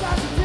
doesn't